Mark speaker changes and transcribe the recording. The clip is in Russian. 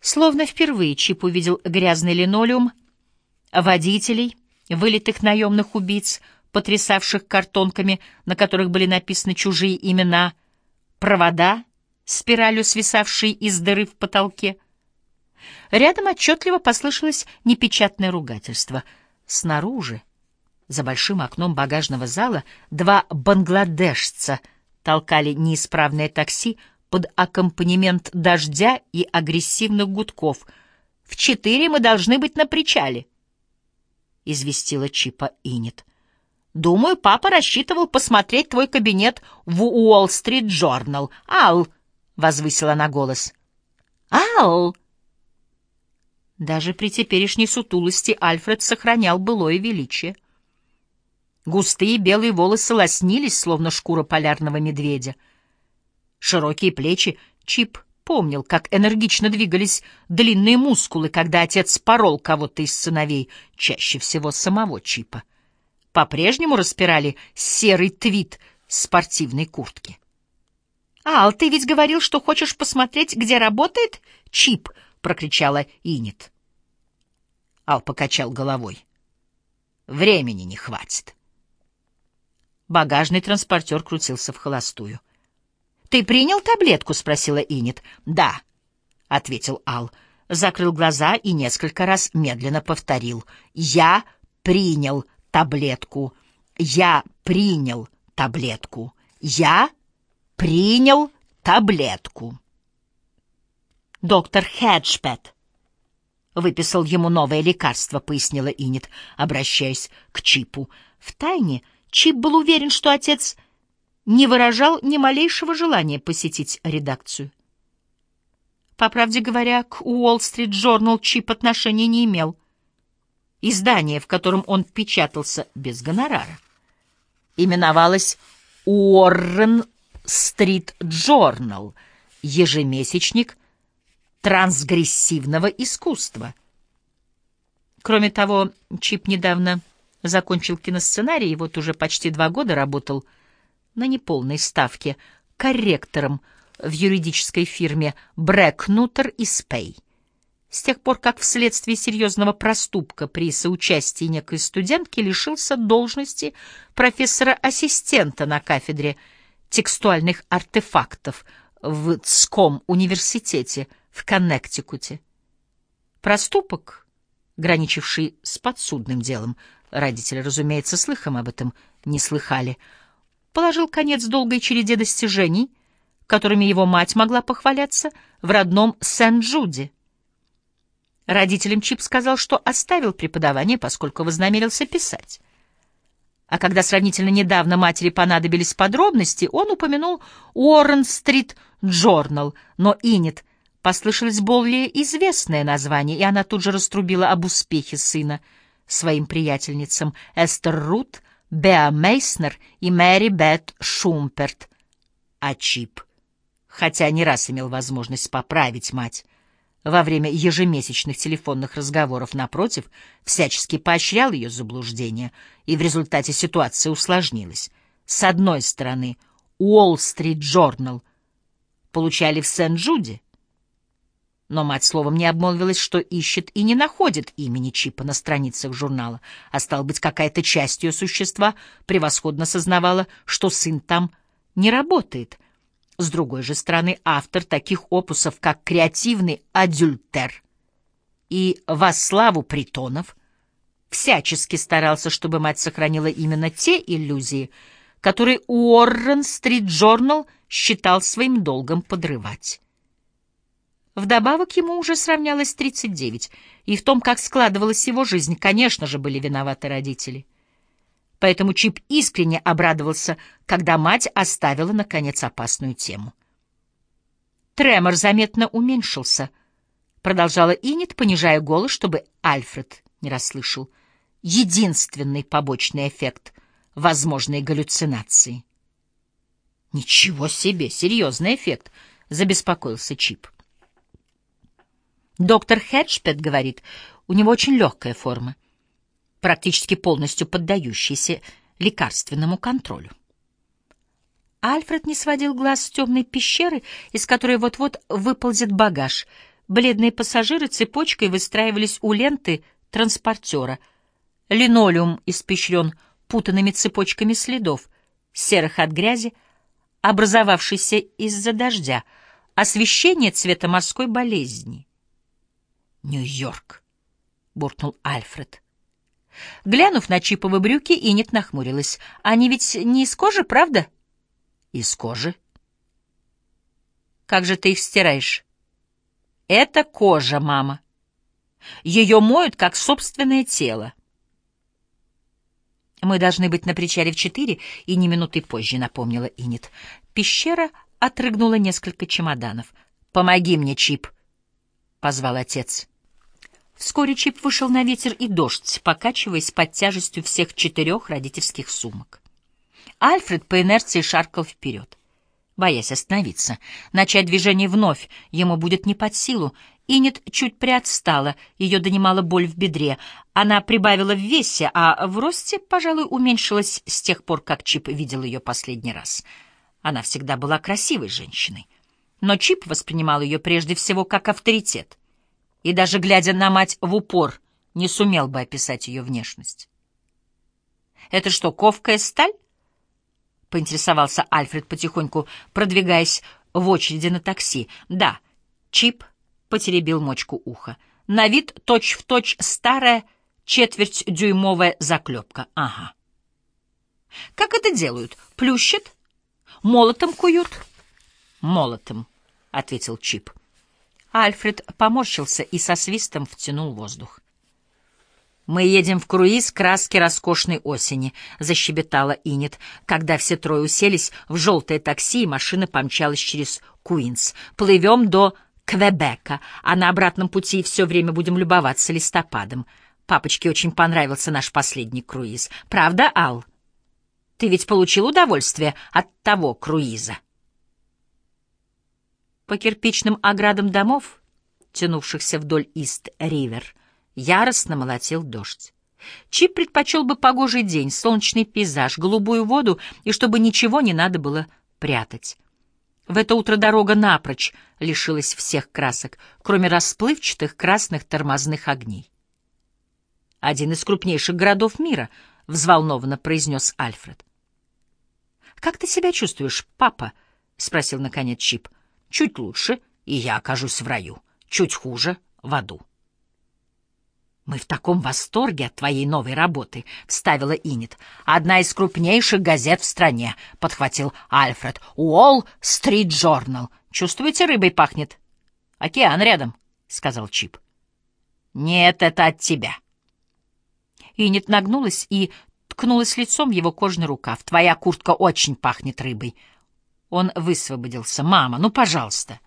Speaker 1: Словно впервые Чип увидел грязный линолеум, водителей, вылитых наемных убийц, потрясавших картонками, на которых были написаны чужие имена, провода, спиралью свисавшие из дыры в потолке. Рядом отчетливо послышалось непечатное ругательство. Снаружи, за большим окном багажного зала, два бангладешца толкали неисправное такси под аккомпанемент дождя и агрессивных гудков. «В четыре мы должны быть на причале», — известила Чипа Инет. «Думаю, папа рассчитывал посмотреть твой кабинет в Уолл-стрит Джорнал. Ал!» — возвысила она голос. «Ал!» Даже при теперешней сутулости Альфред сохранял былое величие. Густые белые волосы лоснились, словно шкура полярного медведя. Широкие плечи Чип помнил, как энергично двигались длинные мускулы, когда отец порол кого-то из сыновей, чаще всего самого Чипа. По-прежнему распирали серый твит спортивной куртки. «Ал, ты ведь говорил, что хочешь посмотреть, где работает Чип?» — прокричала Инет. Ал покачал головой. Времени не хватит. Багажный транспортер крутился в холостую. «Ты принял таблетку?» — спросила Инет. «Да», — ответил Ал. Закрыл глаза и несколько раз медленно повторил. «Я принял таблетку. Я принял таблетку. Я принял таблетку». «Доктор Хеджпет», выписал ему новое лекарство, пояснила Инет, обращаясь к Чипу. В тайне Чип был уверен, что отец не выражал ни малейшего желания посетить редакцию. По правде говоря, к Уолл-стрит Джорнал Чип отношения не имел. Издание, в котором он печатался без гонорара, именовалось Уоррен-стрит Джорнал, ежемесячник трансгрессивного искусства. Кроме того, Чип недавно закончил киносценарий и вот уже почти два года работал на неполной ставке корректором в юридической фирме Брэкнутер и Спей. С тех пор, как вследствие серьезного проступка при соучастии некой студентки лишился должности профессора-ассистента на кафедре текстуальных артефактов в ЦКОМ университете – в Коннектикуте. Проступок, граничивший с подсудным делом, родители, разумеется, слыхом об этом не слыхали, положил конец долгой череде достижений, которыми его мать могла похваляться в родном Сент-Джуде. Родителям Чип сказал, что оставил преподавание, поскольку вознамерился писать. А когда сравнительно недавно матери понадобились подробности, он упомянул Уоррен-стрит Джорнал, но Инет Послышалось более известное название, и она тут же раструбила об успехе сына своим приятельницам Эстер Рут, Беа Мейснер и Мэри Бет Шумперт. А Чип, хотя не раз имел возможность поправить мать, во время ежемесячных телефонных разговоров, напротив, всячески поощрял ее заблуждение, и в результате ситуация усложнилась. С одной стороны, Уолл-стрит Джорнал получали в Сент-Джуде, но мать словом не обмолвилась, что ищет и не находит имени Чипа на страницах журнала, а стал быть, какая-то часть ее существа превосходно сознавала, что сын там не работает. С другой же стороны, автор таких опусов, как «Креативный адюльтер» и «Во славу притонов», всячески старался, чтобы мать сохранила именно те иллюзии, которые Уоррен-стрит Джорнал считал своим долгом подрывать. Вдобавок ему уже сравнялось 39, и в том, как складывалась его жизнь, конечно же, были виноваты родители. Поэтому Чип искренне обрадовался, когда мать оставила, наконец, опасную тему. Тремор заметно уменьшился, продолжала Инет, понижая голос, чтобы Альфред не расслышал. Единственный побочный эффект — возможной галлюцинации. «Ничего себе! Серьезный эффект!» — забеспокоился Чип. Доктор Хеджпет говорит, у него очень легкая форма, практически полностью поддающаяся лекарственному контролю. Альфред не сводил глаз с темной пещеры, из которой вот-вот выползет багаж. Бледные пассажиры цепочкой выстраивались у ленты транспортера. Линолеум испещрен путанными цепочками следов, серых от грязи, образовавшейся из-за дождя, освещение цвета морской болезни. «Нью-Йорк», — буркнул Альфред. Глянув на чиповые брюки, Инет нахмурилась. «Они ведь не из кожи, правда?» «Из кожи». «Как же ты их стираешь?» «Это кожа, мама. Ее моют, как собственное тело». «Мы должны быть на причале в четыре и не минуты позже», — напомнила Инет. Пещера отрыгнула несколько чемоданов. «Помоги мне, Чип», — позвал отец. Вскоре Чип вышел на ветер и дождь, покачиваясь под тяжестью всех четырех родительских сумок. Альфред по инерции шаркал вперед, боясь остановиться. Начать движение вновь ему будет не под силу. Инет чуть приотстала, ее донимала боль в бедре. Она прибавила в весе, а в росте, пожалуй, уменьшилась с тех пор, как Чип видел ее последний раз. Она всегда была красивой женщиной. Но Чип воспринимал ее прежде всего как авторитет и даже глядя на мать в упор, не сумел бы описать ее внешность. «Это что, ковкая сталь?» — поинтересовался Альфред потихоньку, продвигаясь в очереди на такси. «Да». Чип потеребил мочку уха. «На вид точь-в-точь точь старая четверть-дюймовая заклепка. Ага». «Как это делают? Плющат? Молотом куют?» «Молотом», — ответил Чип. Альфред поморщился и со свистом втянул воздух. «Мы едем в круиз краски роскошной осени», — защебетала Инет, когда все трое уселись в желтое такси, и машина помчалась через Куинс. «Плывем до Квебека, а на обратном пути все время будем любоваться листопадом. Папочке очень понравился наш последний круиз. Правда, Ал? Ты ведь получил удовольствие от того круиза?» По кирпичным оградам домов, тянувшихся вдоль Ист-Ривер, яростно молотил дождь. Чип предпочел бы погожий день, солнечный пейзаж, голубую воду и чтобы ничего не надо было прятать. В это утро дорога напрочь лишилась всех красок, кроме расплывчатых красных тормозных огней. «Один из крупнейших городов мира», — взволнованно произнес Альфред. «Как ты себя чувствуешь, папа?» — спросил наконец Чип. — Чуть лучше, и я окажусь в раю. Чуть хуже — в аду. «Мы в таком восторге от твоей новой работы», — вставила Инет. «Одна из крупнейших газет в стране», — подхватил Альфред. «Уолл Стрит Джорнал. Чувствуете, рыбой пахнет?» «Океан рядом», — сказал Чип. «Нет, это от тебя». Инет нагнулась и ткнулась лицом в его кожный рукав. «Твоя куртка очень пахнет рыбой. Он высвободился. «Мама, ну, пожалуйста!»